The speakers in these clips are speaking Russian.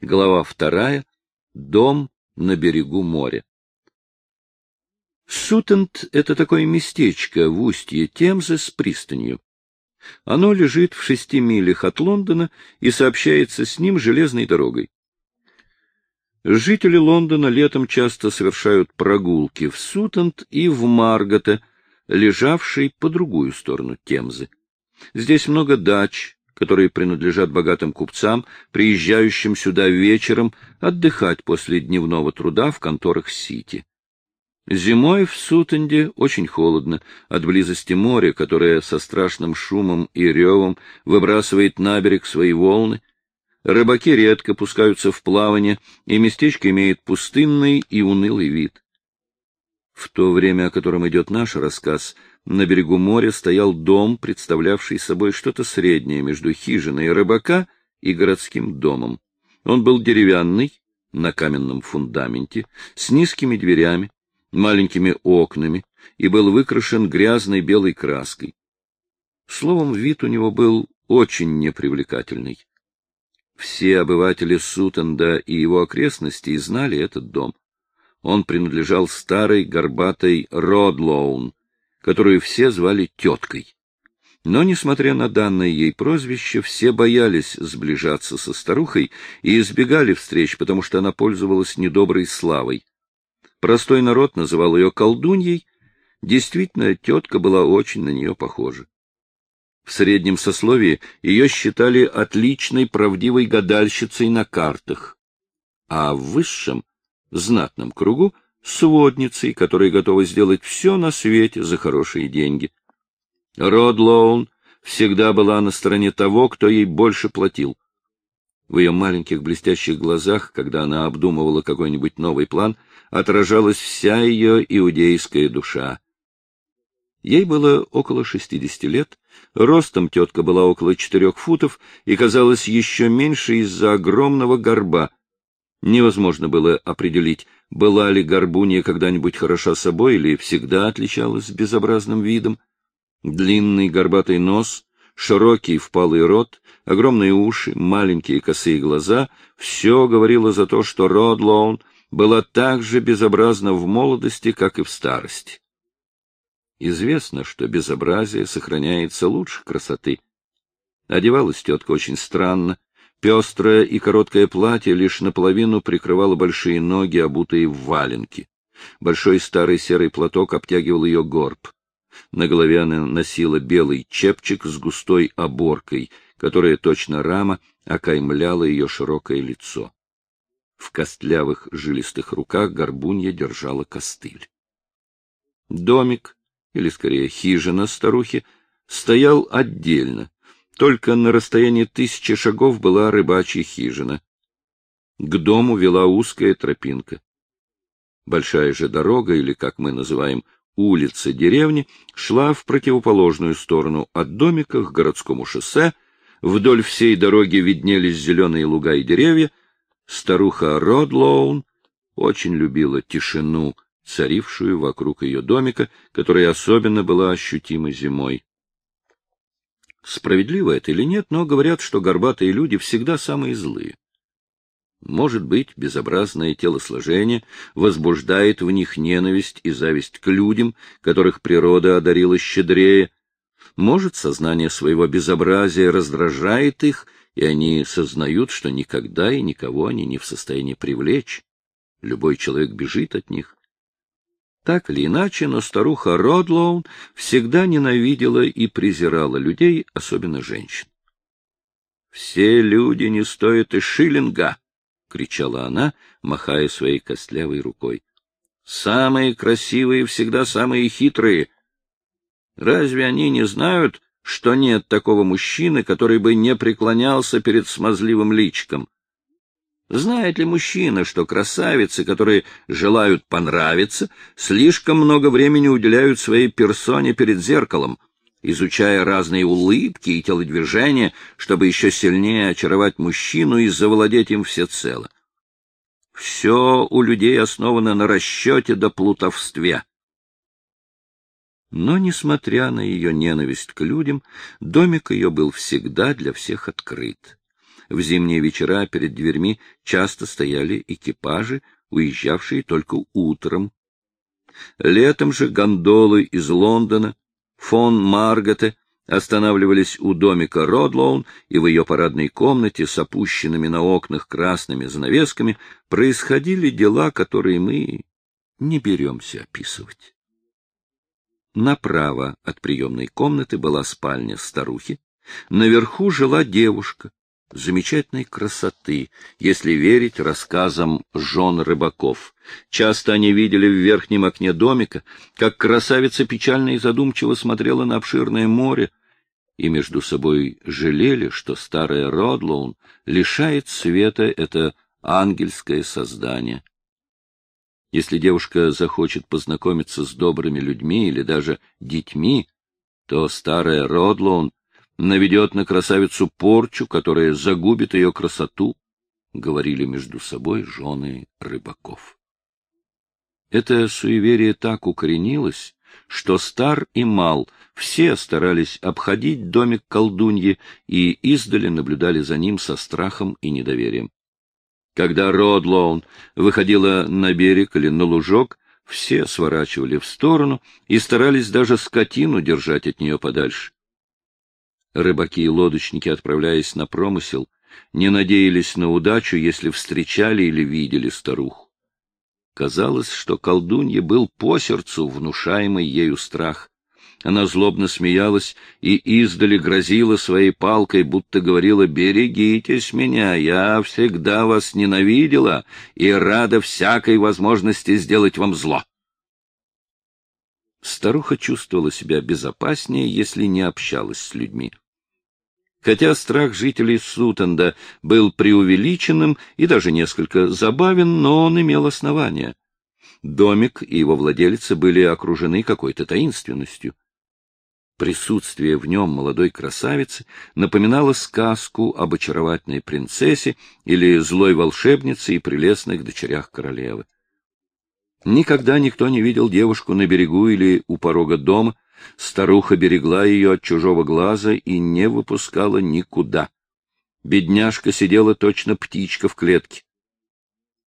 Глава вторая. Дом на берегу моря. Сутент — это такое местечко в устье Темзы с пристанью. Оно лежит в шести милях от Лондона и сообщается с ним железной дорогой. Жители Лондона летом часто совершают прогулки в Сутент и в Марготе, лежавшей по другую сторону Темзы. Здесь много дач, которые принадлежат богатым купцам, приезжающим сюда вечером отдыхать после дневного труда в конторах Сити. Зимой в Сутенде очень холодно от близости моря, которое со страшным шумом и ревом выбрасывает на берег свои волны. Рыбаки редко пускаются в плавание, и местечко имеет пустынный и унылый вид. В то время, о котором идет наш рассказ, на берегу моря стоял дом, представлявший собой что-то среднее между хижиной рыбака и городским домом. Он был деревянный, на каменном фундаменте, с низкими дверями, маленькими окнами и был выкрашен грязной белой краской. Словом, вид у него был очень непривлекательный. Все обыватели Сутенда и его окрестностей знали этот дом. Он принадлежал старой горбатой Родлоун, которую все звали теткой. Но, несмотря на данное ей прозвище, все боялись сближаться со старухой и избегали встреч, потому что она пользовалась недоброй славой. Простой народ называл ее колдуньей, действительно, тетка была очень на нее похожа. В среднем сословии ее считали отличной правдивой гадальщицей на картах, а в высшем, знатном кругу сводницей, которая готова сделать все на свете за хорошие деньги. Род Лоун всегда была на стороне того, кто ей больше платил. В ее маленьких блестящих глазах, когда она обдумывала какой-нибудь новый план, отражалась вся ее иудейская душа. Ей было около шестидесяти лет, ростом тетка была около четырех футов и казалась еще меньше из-за огромного горба. Невозможно было определить, была ли горбунья когда-нибудь хороша собой или всегда отличалась безобразным видом. Длинный горбатый нос, широкий впалый рот, огромные уши, маленькие косые глаза — все говорило за то, что Родлоун была так же безобразна в молодости, как и в старости. Известно, что безобразие сохраняется лучше красоты. Одевалась тетка очень странно, Пестрое и короткое платье лишь наполовину прикрывало большие ноги, обутые в валенки. Большой старый серый платок обтягивал ее горб. На голове она носила белый чепчик с густой оборкой, которая точно рама окаймляла ее широкое лицо. В костлявых жилистых руках горбунья держала костыль. Домик, или скорее хижина старухи, стоял отдельно, только на расстоянии тысячи шагов была рыбачья хижина. К дому вела узкая тропинка. Большая же дорога, или, как мы называем, улица деревни, шла в противоположную сторону от домика к городскому шоссе. Вдоль всей дороги виднелись зеленые луга и деревья. Старуха Родлоун очень любила тишину, царившую вокруг ее домика, которая особенно была ощутима зимой. Справедливо это или нет, но говорят, что горбатые люди всегда самые злые. Может быть, безобразное телосложение возбуждает в них ненависть и зависть к людям, которых природа одарила щедрее. Может, сознание своего безобразия раздражает их, и они сознают, что никогда и никого они не в состоянии привлечь. Любой человек бежит от них. Так или иначе, но старуха Родлоун всегда ненавидела и презирала людей, особенно женщин. «Все люди не стоят и шиллинга!» — кричала она, махая своей костлявой рукой. «Самые красивые всегда самые хитрые. Разве они не знают, что нет такого мужчины, который бы не преклонялся перед смазливым личиком? Знает ли мужчина, что красавицы, которые желают понравиться, слишком много времени уделяют своей персоне перед зеркалом, изучая разные улыбки и телодвижения, чтобы еще сильнее очаровать мужчину и завладеть им всецело? Все у людей основано на расчете до плутовстве. Но, несмотря на ее ненависть к людям, домик ее был всегда для всех открыт. В зимние вечера перед дверьми часто стояли экипажи, уезжавшие только утром. Летом же гондолы из Лондона, фон Марготе останавливались у домика Родлоун, и в ее парадной комнате с опущенными на окнах красными занавесками происходили дела, которые мы не беремся описывать. Направо от приемной комнаты была спальня старухи, наверху жила девушка, замечательной красоты, если верить рассказам жен рыбаков. Часто они видели в верхнем окне домика, как красавица печально и задумчиво смотрела на обширное море, и между собой жалели, что старая Родлоун лишает света это ангельское создание. Если девушка захочет познакомиться с добрыми людьми или даже детьми, то старая Родлоун наведет на красавицу порчу, которая загубит ее красоту, — говорили между собой жены рыбаков. Это суеверие так укоренилось, что стар и мал все старались обходить домик колдуньи и издали наблюдали за ним со страхом и недоверием. Когда Родлоун выходила на берег или на лужок, все сворачивали в сторону и старались даже скотину держать от нее подальше. Рыбаки и лодочники, отправляясь на промысел, не надеялись на удачу, если встречали или видели старуху. Казалось, что колдунье был по сердцу внушаемый ею страх. Она злобно смеялась и издали грозила своей палкой, будто говорила «Берегитесь меня, я всегда вас ненавидела и рада всякой возможности сделать вам зло». Старуха чувствовала себя безопаснее, если не общалась с людьми. Хотя страх жителей Сутенда был преувеличенным и даже несколько забавен, но он имел основания. Домик и его владельцы были окружены какой-то таинственностью. Присутствие в нем молодой красавицы напоминало сказку об очаровательной принцессе или злой волшебнице и прелестных дочерях королевы. Никогда никто не видел девушку на берегу или у порога дома, Старуха берегла ее от чужого глаза и не выпускала никуда. Бедняжка сидела точно птичка в клетке.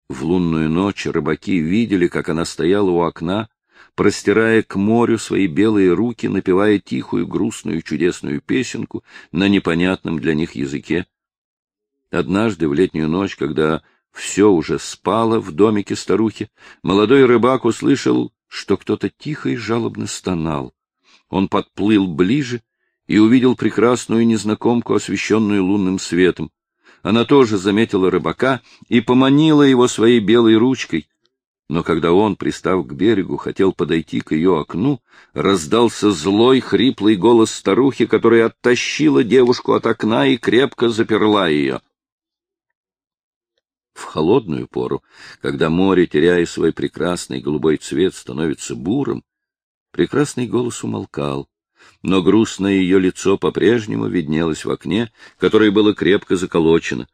В лунную ночь рыбаки видели, как она стояла у окна, простирая к морю свои белые руки, напевая тихую, грустную, чудесную песенку на непонятном для них языке. Однажды в летнюю ночь, когда все уже спало в домике старухи, молодой рыбак услышал, что кто-то тихо и жалобно стонал. Он подплыл ближе и увидел прекрасную незнакомку, освещенную лунным светом. Она тоже заметила рыбака и поманила его своей белой ручкой. Но когда он, пристав к берегу, хотел подойти к ее окну, раздался злой хриплый голос старухи, которая оттащила девушку от окна и крепко заперла ее. В холодную пору, когда море, теряя свой прекрасный голубой цвет, становится бурым, Прекрасный голос умолкал, но грустное ее лицо по-прежнему виднелось в окне, которое было крепко заколочено.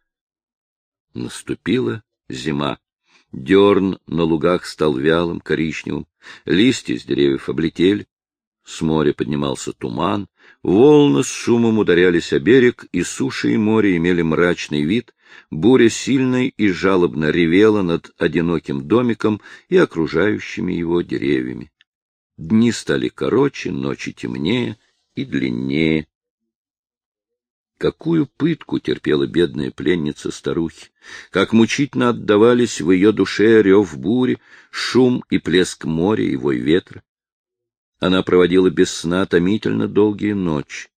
Наступила зима. Дерн на лугах стал вялым, коричневым, листья с деревьев облетели, с моря поднимался туман, волны с шумом ударялись о берег, и суши и море имели мрачный вид, буря сильной и жалобно ревела над одиноким домиком и окружающими его деревьями. Дни стали короче, ночи темнее и длиннее. Какую пытку терпела бедная пленница старухи, как мучительно отдавались в ее душе рев бури, шум и плеск моря и вой ветра. Она проводила без сна томительно долгие ночи.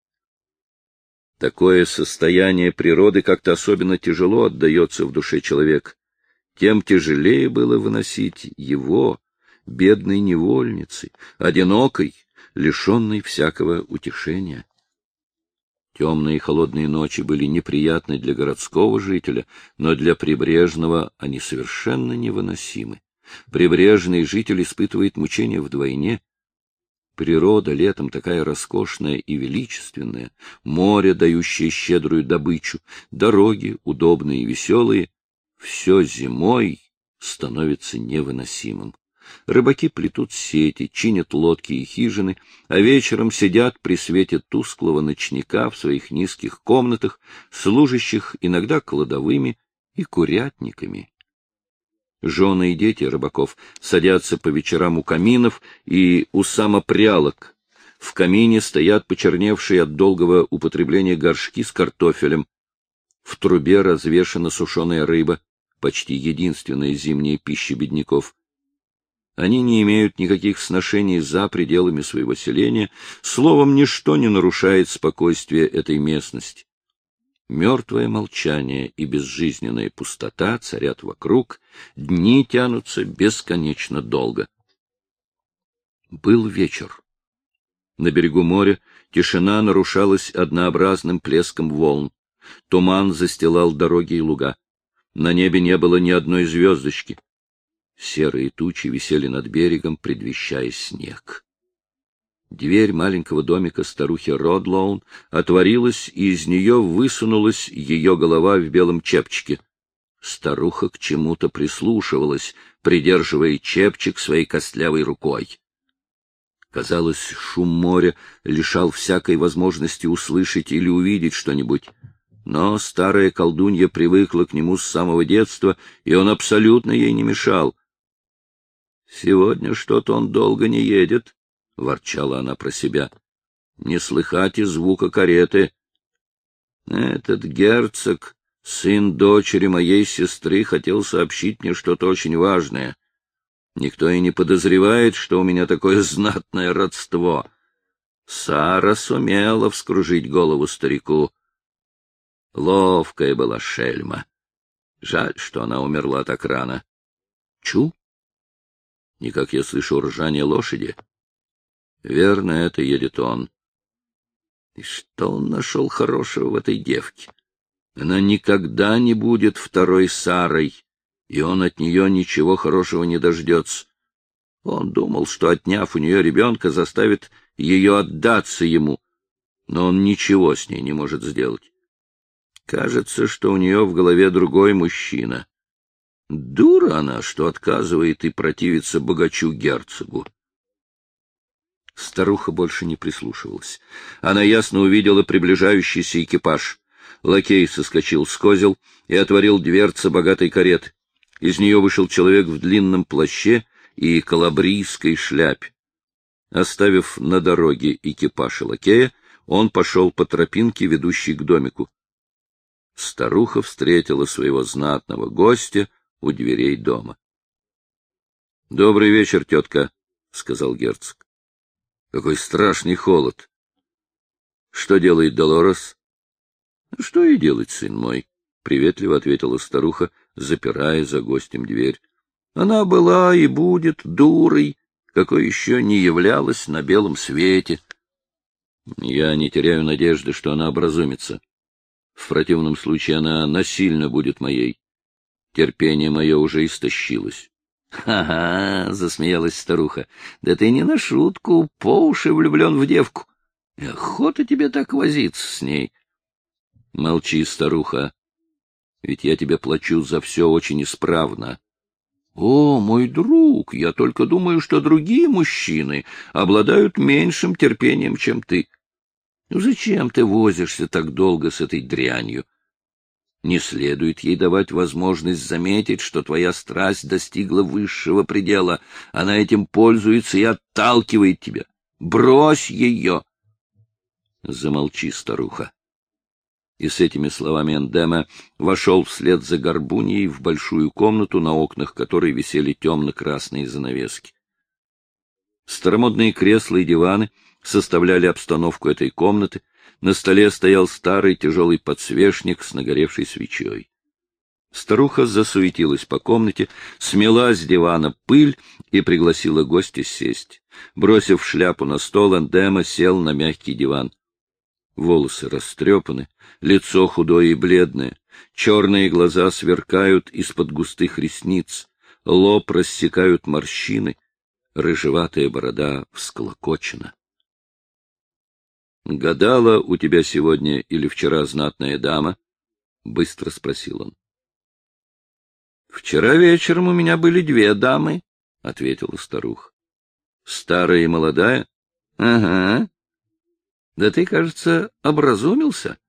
Такое состояние природы как-то особенно тяжело отдается в душе человека. Тем тяжелее было выносить его, бедной невольницей, одинокой, лишенной всякого утешения. Темные и холодные ночи были неприятны для городского жителя, но для прибрежного они совершенно невыносимы. Прибрежный житель испытывает мучения вдвойне. Природа летом такая роскошная и величественная, море, дающее щедрую добычу, дороги удобные и веселые — все зимой становится невыносимым. Рыбаки плетут сети, чинят лодки и хижины, а вечером сидят при свете тусклого ночника в своих низких комнатах, служащих иногда кладовыми и курятниками. Жены и дети рыбаков садятся по вечерам у каминов и у самопрялок. В камине стоят почерневшие от долгого употребления горшки с картофелем. В трубе развешана сушеная рыба, почти единственная зимняя пища бедняков. Они не имеют никаких сношений за пределами своего селения, словом, ничто не нарушает спокойствие этой местности. Мертвое молчание и безжизненная пустота царят вокруг, дни тянутся бесконечно долго. Был вечер. На берегу моря тишина нарушалась однообразным плеском волн. Туман застилал дороги и луга. На небе не было ни одной звездочки. Серые тучи висели над берегом, предвещая снег. Дверь маленького домика старухи Родлоун отворилась, и из нее высунулась ее голова в белом чепчике. Старуха к чему-то прислушивалась, придерживая чепчик своей костлявой рукой. Казалось, шум моря лишал всякой возможности услышать или увидеть что-нибудь. Но старая колдунья привыкла к нему с самого детства, и он абсолютно ей не мешал. Сегодня что-то он долго не едет, — ворчала она про себя. — Не слыхать и звука кареты. Этот герцог, сын дочери моей сестры, хотел сообщить мне что-то очень важное. Никто и не подозревает, что у меня такое знатное родство. Сара сумела вскружить голову старику. Ловкая была шельма. Жаль, что она умерла так рано. Чу? Никак я слышу ржание лошади. Верно, это едет он. И что он нашел хорошего в этой девке? Она никогда не будет второй Сарой, и он от нее ничего хорошего не дождется. Он думал, что, отняв у нее ребенка, заставит ее отдаться ему, но он ничего с ней не может сделать. Кажется, что у нее в голове другой мужчина. Дура она, что отказывает и противится богачу-герцогу. Старуха больше не прислушивалась. Она ясно увидела приближающийся экипаж. Лакей соскочил с козел и отворил дверцы богатой кареты. Из нее вышел человек в длинном плаще и калабрийской шляпе. Оставив на дороге экипаж и лакея, он пошел по тропинке, ведущей к домику. Старуха встретила своего знатного гостя у дверей дома. — Добрый вечер, тетка, — сказал герцог. Какой страшный холод! Что делает Долорес? — Что и делать, сын мой, — приветливо ответила старуха, запирая за гостем дверь. Она была и будет дурой, какой еще не являлась на белом свете. Я не теряю надежды, что она образумится. В противном случае она насильно будет моей. Терпение мое уже истощилось. «Ха — засмеялась старуха, — да ты не на шутку, по уши влюблен в девку. Охота тебе так возиться с ней. — Молчи, старуха, ведь я тебе плачу за все очень исправно. — О, мой друг, я только думаю, что другие мужчины обладают меньшим терпением, чем ты. Ну зачем ты возишься так долго с этой дрянью? Не следует ей давать возможность заметить, что твоя страсть достигла высшего предела. Она этим пользуется и отталкивает тебя. Брось ее! Замолчи, старуха. И с этими словами Эндема вошел вслед за горбуньей в большую комнату, на окнах которой висели темно-красные занавески. Старомодные кресла и диваны составляли обстановку этой комнаты, на столе стоял старый тяжелый подсвечник с нагоревшей свечой. Старуха засуетилась по комнате, смела с дивана пыль и пригласила гостя сесть. Бросив шляпу на стол, Эндема сел на мягкий диван. Волосы растрепаны, лицо худое и бледное, черные глаза сверкают из-под густых ресниц, лоб рассекают морщины, рыжеватая борода всклокочена. — Гадала у тебя сегодня или вчера знатная дама? — быстро спросил он. — Вчера вечером у меня были две дамы, — ответила старуха. — Старая и молодая? — Ага. — Да ты, кажется, образумился.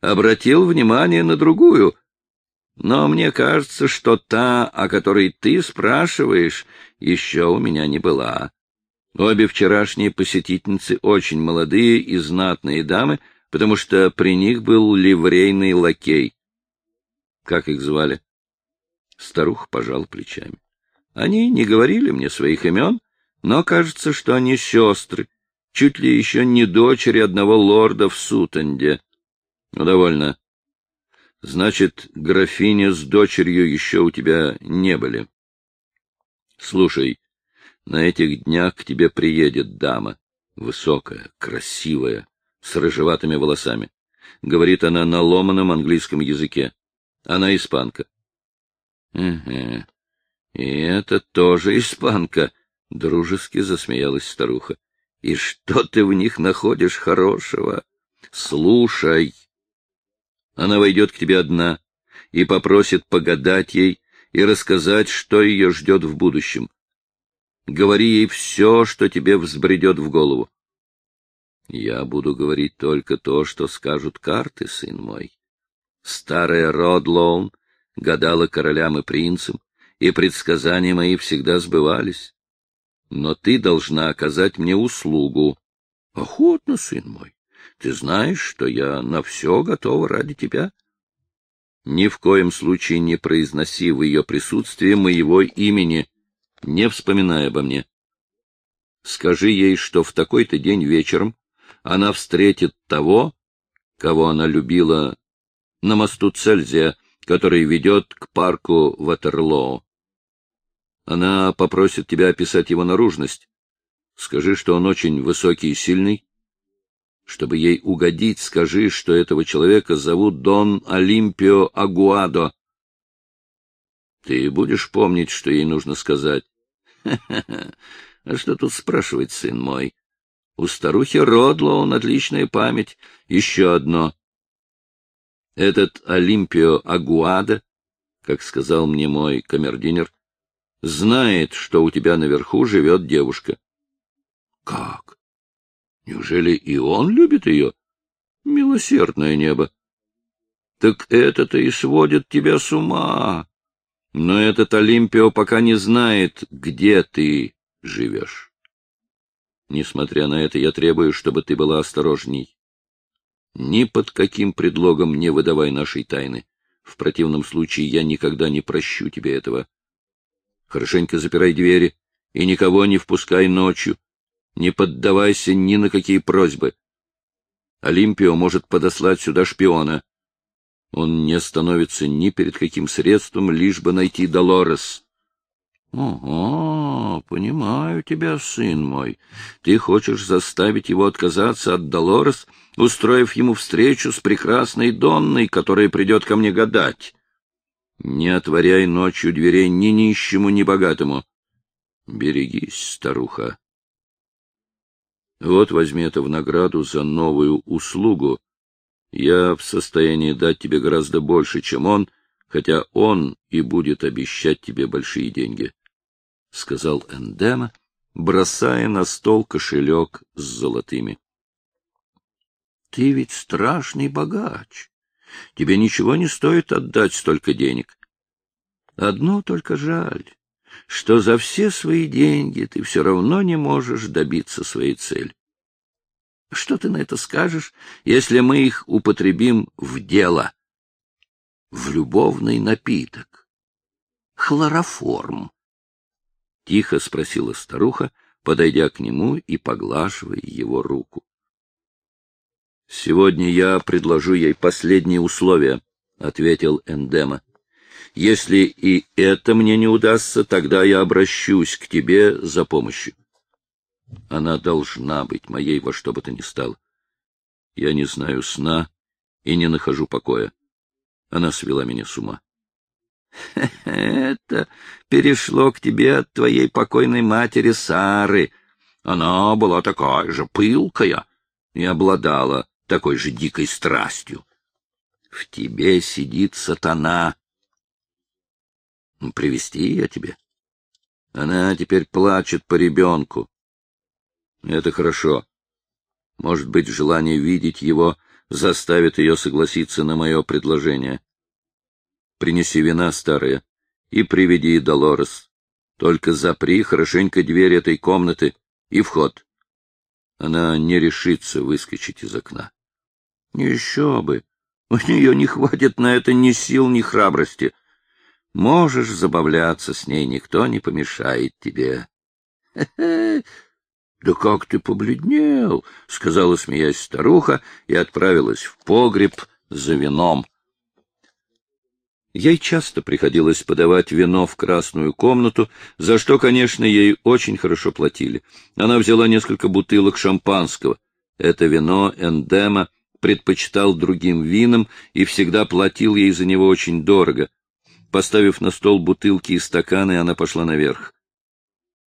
Обратил внимание на другую. Но мне кажется, что та, о которой ты спрашиваешь, еще у меня не была. Обе вчерашние посетительницы очень молодые и знатные дамы, потому что при них был ливрейный лакей. Как их звали? Старуха пожал плечами. Они не говорили мне своих имен, но кажется, что они сестры, чуть ли еще не дочери одного лорда в Сутенде. Ну, довольно. Значит, графиня с дочерью еще у тебя не были. Слушай, на этих днях к тебе приедет дама, высокая, красивая, с рыжеватыми волосами. Говорит она на ломаном английском языке. Она испанка. — Угу. И это тоже испанка, — дружески засмеялась старуха. — И что ты в них находишь хорошего? Слушай. Она войдет к тебе одна и попросит погадать ей и рассказать, что ее ждет в будущем. Говори ей все, что тебе взбредет в голову. Я буду говорить только то, что скажут карты, сын мой. Старая Родлоун гадала королям и принцам, и предсказания мои всегда сбывались. Но ты должна оказать мне услугу. Охотно, сын мой. Ты знаешь, что я на все готова ради тебя. Ни в коем случае не произноси в ее присутствии моего имени, не вспоминая обо мне. Скажи ей, что в такой-то день вечером она встретит того, кого она любила на мосту Цельзия, который ведет к парку Ватерлоо. Она попросит тебя описать его наружность. Скажи, что он очень высокий и сильный. Чтобы ей угодить, скажи, что этого человека зовут Дон Олимпио Агуадо. Ты будешь помнить, что ей нужно сказать. А что тут спрашивать, сын мой? У старухи Родло он отличная память. Еще одно. Этот Олимпио Агуада, как сказал мне мой камердинер, знает, что у тебя наверху живет девушка. — Как? Неужели и он любит ее? Милосердное небо. Так это-то и сводит тебя с ума. Но этот Олимпио пока не знает, где ты живешь. Несмотря на это, я требую, чтобы ты была осторожней. Ни под каким предлогом не выдавай нашей тайны. В противном случае я никогда не прощу тебе этого. Хорошенько запирай двери и никого не впускай ночью. Не поддавайся ни на какие просьбы. Олимпио может подослать сюда шпиона. Он не остановится ни перед каким средством, лишь бы найти Долорес. — Ого, понимаю тебя, сын мой. Ты хочешь заставить его отказаться от Долорес, устроив ему встречу с прекрасной Донной, которая придет ко мне гадать. Не отворяй ночью дверей ни нищему, ни богатому. Берегись, старуха. Вот возьми это в награду за новую услугу, я в состоянии дать тебе гораздо больше, чем он, хотя он и будет обещать тебе большие деньги, — сказал Эндема, бросая на стол кошелек с золотыми. — Ты ведь страшный богач. Тебе ничего не стоит отдать столько денег. Одно только жаль, что за все свои деньги ты все равно не можешь добиться своей цели. Что ты на это скажешь, если мы их употребим в дело? В любовный напиток. Хлороформ. Тихо спросила старуха, подойдя к нему и поглаживая его руку. — Сегодня я предложу ей последние условия, — ответил Эндема. — Если и это мне не удастся, тогда я обращусь к тебе за помощью. Она должна быть моей во что бы то ни стало. Я не знаю сна и не нахожу покоя. Она свела меня с ума. — Это перешло к тебе от твоей покойной матери Сары. Она была такая же пылкая и обладала такой же дикой страстью. В тебе сидит сатана. Привести я тебе? Она теперь плачет по ребенку. Это хорошо. Может быть, желание видеть его заставит ее согласиться на мое предложение. Принеси вина, старая, и приведи Долорес. Только запри хорошенько дверь этой комнаты и вход. Она не решится выскочить из окна. Еще бы! У нее не хватит на это ни сил, ни храбрости. Можешь забавляться с ней, никто не помешает тебе. — Да как ты побледнел, — сказала, смеясь старуха, и отправилась в погреб за вином. Ей часто приходилось подавать вино в красную комнату, за что, конечно, ей очень хорошо платили. Она взяла несколько бутылок шампанского. Это вино Эндема предпочитал другим винам и всегда платил ей за него очень дорого. Поставив на стол бутылки и стаканы, она пошла наверх.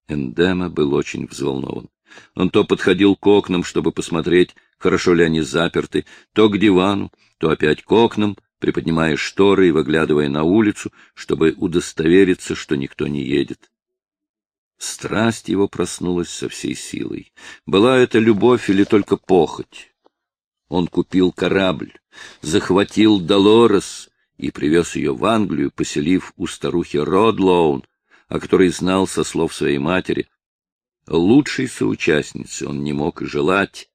Эндема был очень взволнован. Он то подходил к окнам, чтобы посмотреть, хорошо ли они заперты, то к дивану, то опять к окнам, приподнимая шторы и выглядывая на улицу, чтобы удостовериться, что никто не едет. Страсть его проснулась со всей силой. Была это любовь или только похоть? Он купил корабль, захватил Долорес и привез ее в Англию, поселив у старухи Родлоун, о которой знал со слов своей матери. Лучшей соучастницы он не мог желать.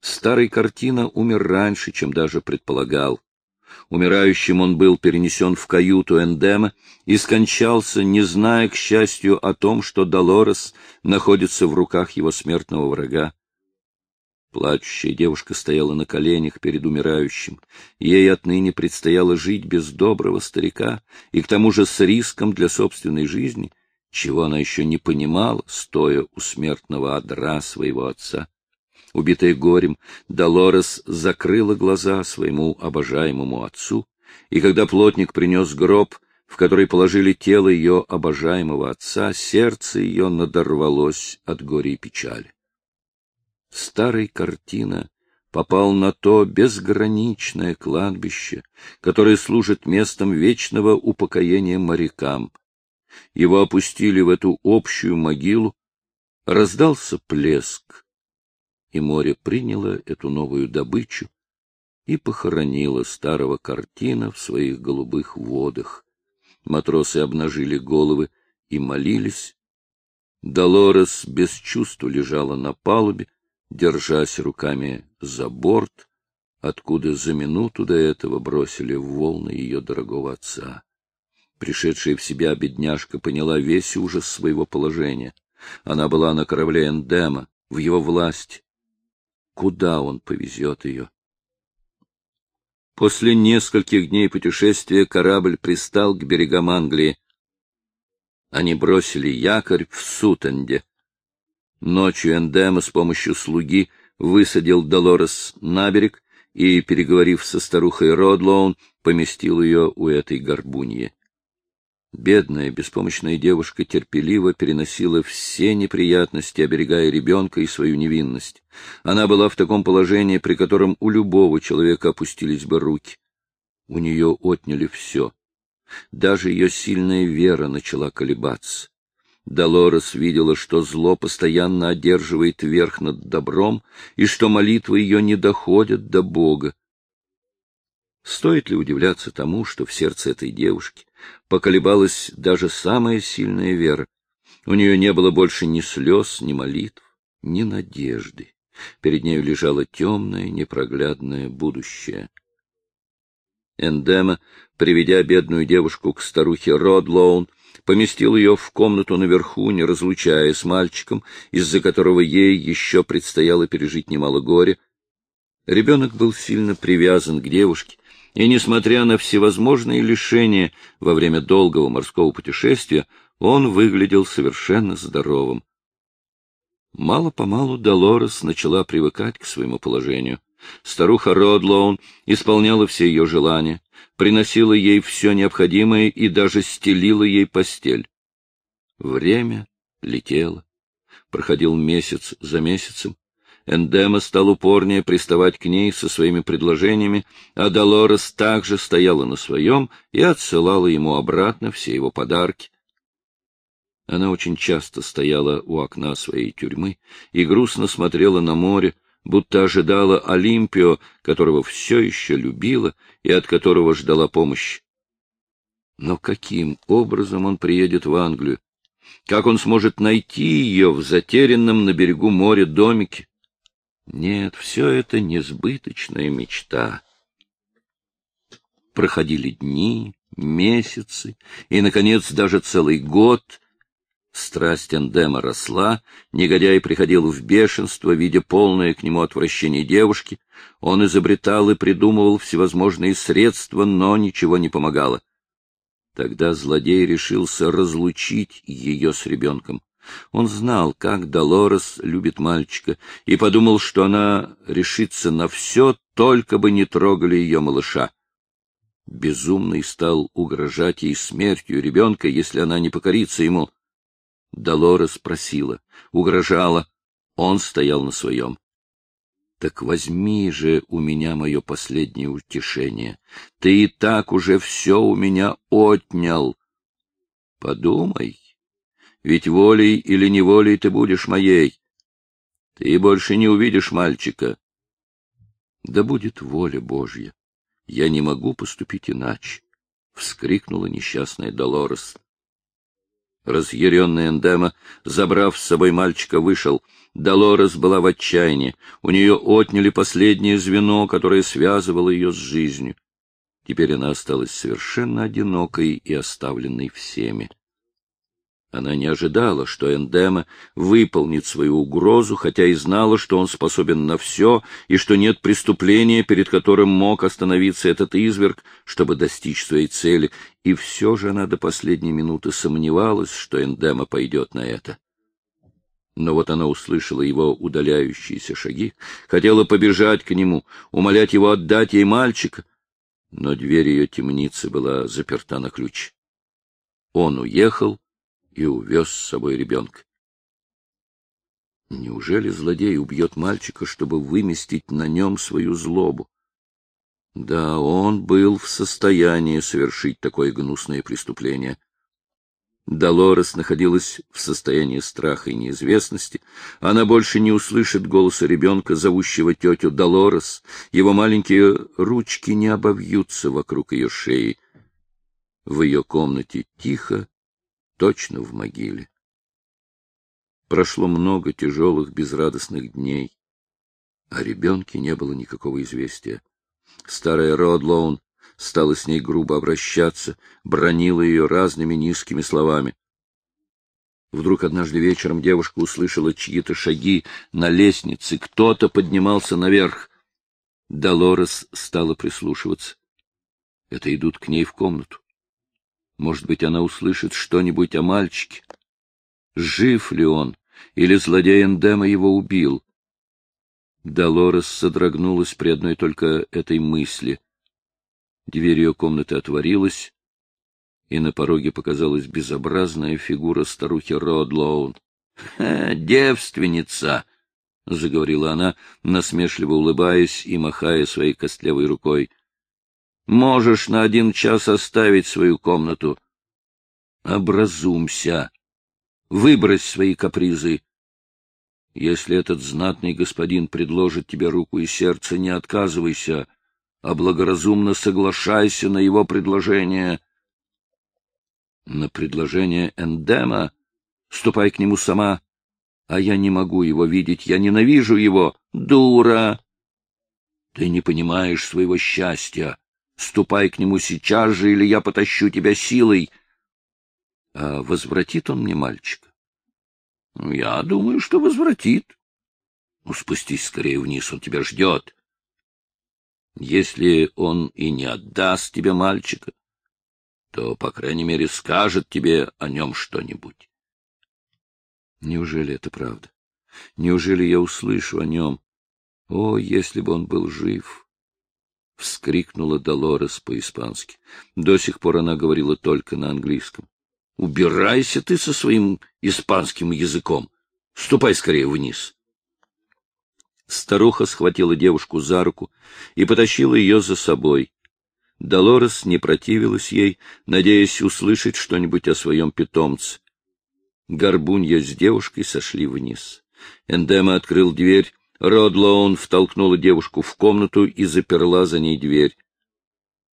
Старый картина умер раньше, чем даже предполагал. Умирающим он был перенесен в каюту Эндема и скончался, не зная, к счастью, о том, что Долорес находится в руках его смертного врага. Плачущая девушка стояла на коленях перед умирающим. Ей отныне предстояло жить без доброго старика, и к тому же с риском для собственной жизни, чего она еще не понимала, стоя у смертного одра своего отца. Убитая горем, Долорес закрыла глаза своему обожаемому отцу, и когда плотник принес гроб, в который положили тело ее обожаемого отца, сердце ее надорвалось от горя и печали. Старый картина попал на то безграничное кладбище, которое служит местом вечного упокоения морякам. Его опустили в эту общую могилу, раздался плеск, и море приняло эту новую добычу и похоронило старого картина в своих голубых водах. Матросы обнажили головы и молились. Долорес без чувства лежала на палубе, держась руками за борт, откуда за минуту до этого бросили в волны ее дорогого отца. Пришедшая в себя бедняжка поняла весь ужас своего положения. Она была на корабле Эндема, в его власти, куда он повезет ее. После нескольких дней путешествия корабль пристал к берегам Англии. Они бросили якорь в Сутенде. Ночью Эндема с помощью слуги высадил Долорес на берег и, переговорив со старухой Родлоун, поместил ее у этой горбуньи. Бедная, беспомощная девушка терпеливо переносила все неприятности, оберегая ребенка и свою невинность. Она была в таком положении, при котором у любого человека опустились бы руки. У нее отняли все. Даже ее сильная вера начала колебаться. Долорес видела, что зло постоянно одерживает верх над добром, и что молитвы ее не доходят до Бога. Стоит ли удивляться тому, что в сердце этой девушки поколебалась даже самая сильная вера? У нее не было больше ни слез, ни молитв, ни надежды. Перед нею лежало темное, непроглядное будущее. Эндема, приведя бедную девушку к старухе Родлоун, поместил ее в комнату наверху, не разлучая с мальчиком, из-за которого ей еще предстояло пережить немало горя. Ребенок был сильно привязан к девушке, и, несмотря на всевозможные лишения во время долгого морского путешествия, он выглядел совершенно здоровым. Мало-помалу Долорес начала привыкать к своему положению. Старуха Родлоун исполняла все ее желания, приносила ей все необходимое и даже стелила ей постель. Время летело. Проходил месяц за месяцем. Эндема стал упорнее приставать к ней со своими предложениями, а Долорес также стояла на своем и отсылала ему обратно все его подарки. Она очень часто стояла у окна своей тюрьмы и грустно смотрела на море, будто ожидала Олимпио, которого все еще любила и от которого ждала помощи. Но каким образом он приедет в Англию? Как он сможет найти ее в затерянном на берегу моря домике? Нет, все это несбыточная мечта. Проходили дни, месяцы и, наконец, даже целый год — Страсть Эндема росла, негодяй приходил в бешенство, видя полное к нему отвращение девушки. Он изобретал и придумывал всевозможные средства, но ничего не помогало. Тогда злодей решился разлучить ее с ребенком. Он знал, как Долорес любит мальчика, и подумал, что она решится на все, только бы не трогали ее малыша. Безумный стал угрожать ей смертью ребенка, если она не покорится ему. Долорес просила, угрожала. Он стоял на своем. Так возьми же у меня мое последнее утешение. Ты и так уже все у меня отнял. Подумай, ведь волей или неволей ты будешь моей. Ты больше не увидишь мальчика. Да будет воля Божья. Я не могу поступить иначе, — вскрикнула несчастная Долорес. Разъяренный Эндема, забрав с собой мальчика, вышел. Долорес была в отчаянии. У нее отняли последнее звено, которое связывало ее с жизнью. Теперь она осталась совершенно одинокой и оставленной всеми. Она не ожидала, что Эндема выполнит свою угрозу, хотя и знала, что он способен на все, и что нет преступления, перед которым мог остановиться этот изверг, чтобы достичь своей цели, и все же она до последней минуты сомневалась, что Эндема пойдет на это. Но вот она услышала его удаляющиеся шаги, хотела побежать к нему, умолять его отдать ей мальчика, но дверь ее темницы была заперта на ключ. Он уехал, и увез с собой ребенка. Неужели злодей убьет мальчика, чтобы выместить на нем свою злобу? Да, он был в состоянии совершить такое гнусное преступление. Долорес находилась в состоянии страха и неизвестности. Она больше не услышит голоса ребенка, зовущего тетю Долорес. Его маленькие ручки не обовьются вокруг ее шеи. В ее комнате тихо точно в могиле. Прошло много тяжелых, безрадостных дней. О ребенке не было никакого известия. Старая Родлоун стала с ней грубо обращаться, бронила ее разными низкими словами. Вдруг однажды вечером девушка услышала чьи-то шаги на лестнице, кто-то поднимался наверх. Долорес стала прислушиваться. Это идут к ней в комнату. Может быть, она услышит что-нибудь о мальчике. Жив ли он, или злодей Эндема его убил? Долорес содрогнулась при одной только этой мысли. Дверь ее комнаты отворилась, и на пороге показалась безобразная фигура старухи Родлоун. — Девственница! — заговорила она, насмешливо улыбаясь и махая своей костлявой рукой. Можешь на один час оставить свою комнату. Образумся. Выбрось свои капризы. Если этот знатный господин предложит тебе руку и сердце, не отказывайся, а благоразумно соглашайся на его предложение. На предложение Эндема ступай к нему сама, а я не могу его видеть, я ненавижу его. Дура! Ты не понимаешь своего счастья. Ступай к нему сейчас же, или я потащу тебя силой. А возвратит он мне мальчика? Ну, я думаю, что возвратит. Ну, спустись скорее вниз, он тебя ждет. Если он и не отдаст тебе мальчика, то, по крайней мере, скажет тебе о нем что-нибудь. Неужели это правда? Неужели я услышу о нем? О, если бы он был жив! — вскрикнула Долорес по-испански. До сих пор она говорила только на английском. — Убирайся ты со своим испанским языком. Ступай скорее вниз. Старуха схватила девушку за руку и потащила ее за собой. Долорес не противилась ей, надеясь услышать что-нибудь о своем питомце. Горбунья с девушкой сошли вниз. Эндема открыл дверь, Родлоун втолкнула девушку в комнату и заперла за ней дверь.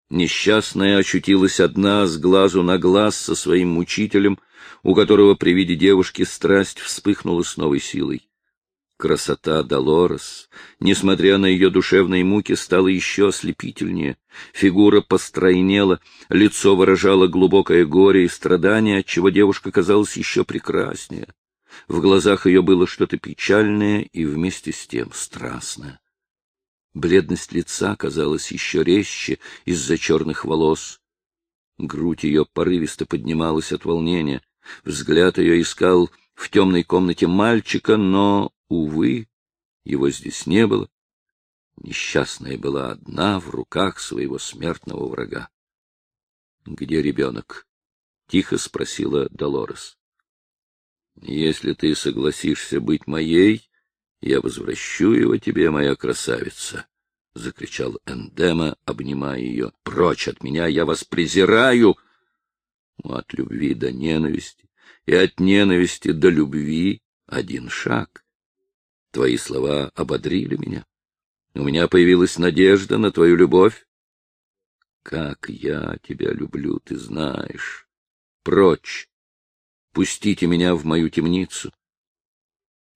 Несчастная очутилась одна с глазу на глаз со своим мучителем, у которого при виде девушки страсть вспыхнула с новой силой. Красота Долорес, несмотря на ее душевные муки, стала еще ослепительнее. Фигура постройнела, лицо выражало глубокое горе и страдание, отчего девушка казалась еще прекраснее. В глазах ее было что-то печальное и вместе с тем страстное. Бледность лица казалась еще резче из-за черных волос. Грудь ее порывисто поднималась от волнения. Взгляд ее искал в темной комнате мальчика, но Увы, его здесь не было. Несчастная была одна в руках своего смертного врага. — Где ребенок? — тихо спросила Долорес. — Если ты согласишься быть моей, я возвращу его тебе, моя красавица, — закричал Эндема, обнимая ее. — Прочь от меня, я вас презираю! От любви до ненависти и от ненависти до любви один шаг. Твои слова ободрили меня. У меня появилась надежда на твою любовь. Как я тебя люблю, ты знаешь. Прочь! Пустите меня в мою темницу,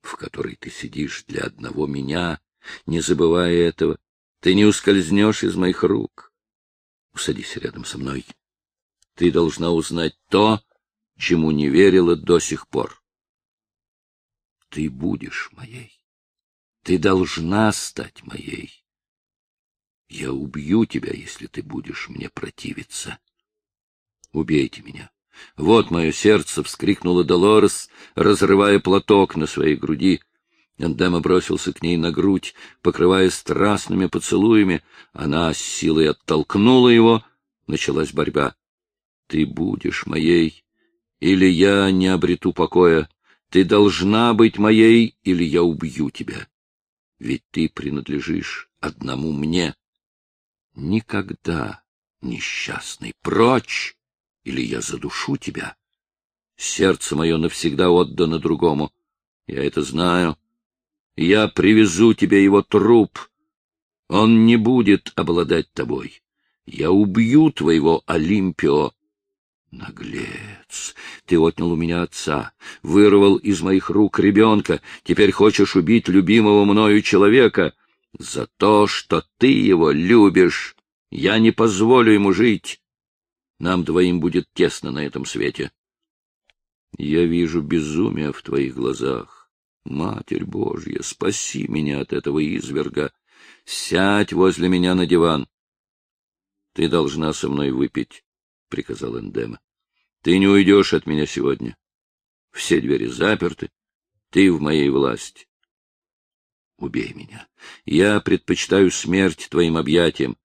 в которой ты сидишь для одного меня, не забывая этого. Ты не ускользнешь из моих рук. Усадись рядом со мной. Ты должна узнать то, чему не верила до сих пор. Ты будешь моей. Ты должна стать моей. Я убью тебя, если ты будешь мне противиться. Убейте меня. Вот мое сердце! — вскрикнула Долорес, разрывая платок на своей груди. Эндема бросился к ней на грудь, покрывая страстными поцелуями. Она с силой оттолкнула его. Началась борьба. — Ты будешь моей, или я не обрету покоя. Ты должна быть моей, или я убью тебя ведь ты принадлежишь одному мне. Никогда, несчастный, прочь, или я задушу тебя. Сердце мое навсегда отдано другому. Я это знаю. Я привезу тебе его труп. Он не будет обладать тобой. Я убью твоего Олимпио. Наглец! Ты отнял у меня отца, вырвал из моих рук ребенка, теперь хочешь убить любимого мною человека. За то, что ты его любишь, я не позволю ему жить. Нам двоим будет тесно на этом свете. Я вижу безумие в твоих глазах. Матерь Божья, спаси меня от этого изверга. Сядь возле меня на диван. Ты должна со мной выпить, — приказал Эндема. Ты не уйдешь от меня сегодня. Все двери заперты. Ты в моей власти. Убей меня. Я предпочитаю смерть твоим объятиям.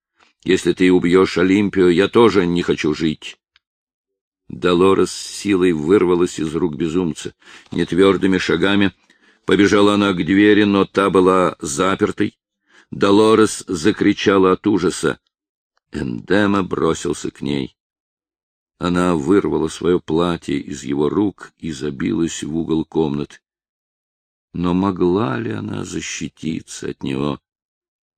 Если ты убьешь Олимпию, я тоже не хочу жить. Долорес силой вырвалась из рук безумца. Нетвердыми шагами побежала она к двери, но та была запертой. Долорес закричала от ужаса. Эндема бросился к ней. Она вырвала свое платье из его рук и забилась в угол комнаты. Но могла ли она защититься от него?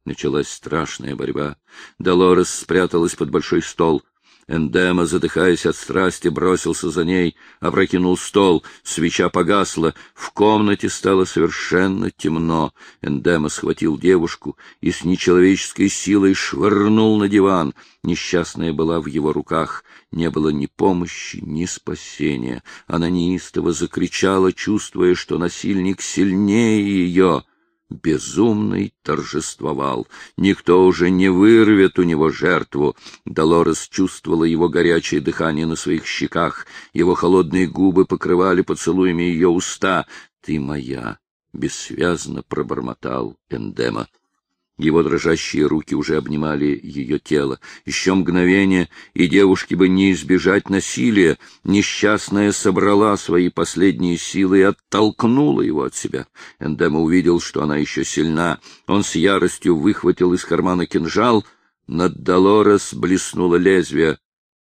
Началась страшная борьба. Долорес спряталась под большой стол — Эндема, задыхаясь от страсти, бросился за ней, опрокинул стол, свеча погасла, в комнате стало совершенно темно. Эндема схватил девушку и с нечеловеческой силой швырнул на диван. Несчастная была в его руках, не было ни помощи, ни спасения. Она неистово закричала, чувствуя, что насильник сильнее ее — Безумный торжествовал. Никто уже не вырвет у него жертву. Долорес чувствовала его горячее дыхание на своих щеках. Его холодные губы покрывали поцелуями ее уста. «Ты моя!» — бессвязно пробормотал Эндема. Его дрожащие руки уже обнимали ее тело. Еще мгновение, и девушке бы не избежать насилия. Несчастная собрала свои последние силы и оттолкнула его от себя. Эндема увидел, что она еще сильна. Он с яростью выхватил из кармана кинжал. Над Долорес блеснуло лезвие.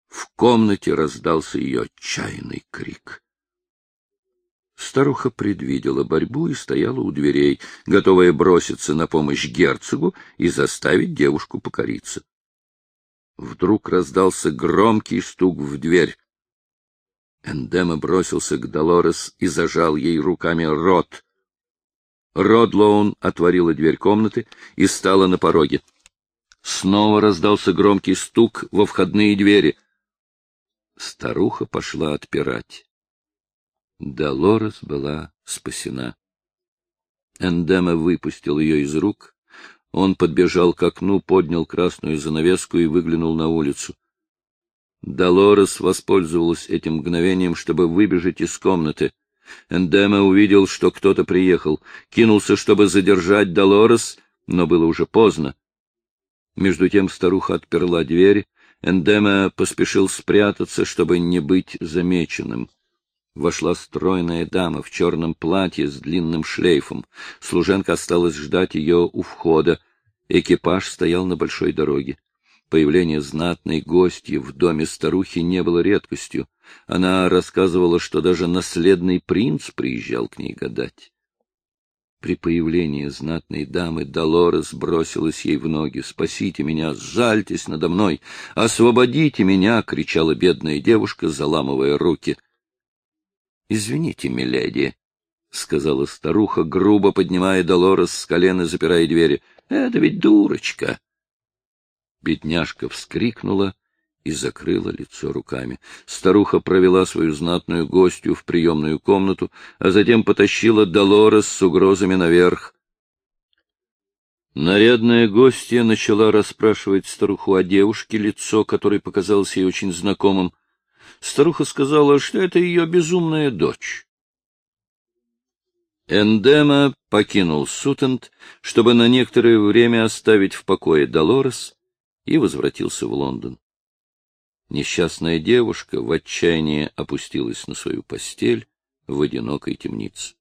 В комнате раздался ее отчаянный крик. Старуха предвидела борьбу и стояла у дверей, готовая броситься на помощь герцогу и заставить девушку покориться. Вдруг раздался громкий стук в дверь. Эндема бросился к Долорес и зажал ей руками рот. Родлоун отворила дверь комнаты и стала на пороге. Снова раздался громкий стук во входные двери. Старуха пошла отпирать. Долорес была спасена. Эндема выпустил ее из рук. Он подбежал к окну, поднял красную занавеску и выглянул на улицу. Долорес воспользовалась этим мгновением, чтобы выбежать из комнаты. Эндема увидел, что кто-то приехал, кинулся, чтобы задержать Долорес, но было уже поздно. Между тем старуха отперла дверь. Эндема поспешил спрятаться, чтобы не быть замеченным вошла стройная дама в черном платье с длинным шлейфом. Служенка осталась ждать ее у входа. Экипаж стоял на большой дороге. Появление знатной гости в доме старухи не было редкостью. Она рассказывала, что даже наследный принц приезжал к ней гадать. При появлении знатной дамы Долорес бросилась ей в ноги. «Спасите меня! Сжальтесь надо мной! Освободите меня!» — кричала бедная девушка, заламывая руки —— Извините, миледи, — сказала старуха, грубо поднимая Долорес с колена, запирая двери. — Это ведь дурочка. Бедняжка вскрикнула и закрыла лицо руками. Старуха провела свою знатную гостью в приемную комнату, а затем потащила Долорес с угрозами наверх. Нарядная гостья начала расспрашивать старуху о девушке, лицо которой показалось ей очень знакомым. Старуха сказала, что это ее безумная дочь. Эндема покинул Сутент, чтобы на некоторое время оставить в покое Долорес, и возвратился в Лондон. Несчастная девушка в отчаянии опустилась на свою постель в одинокой темнице.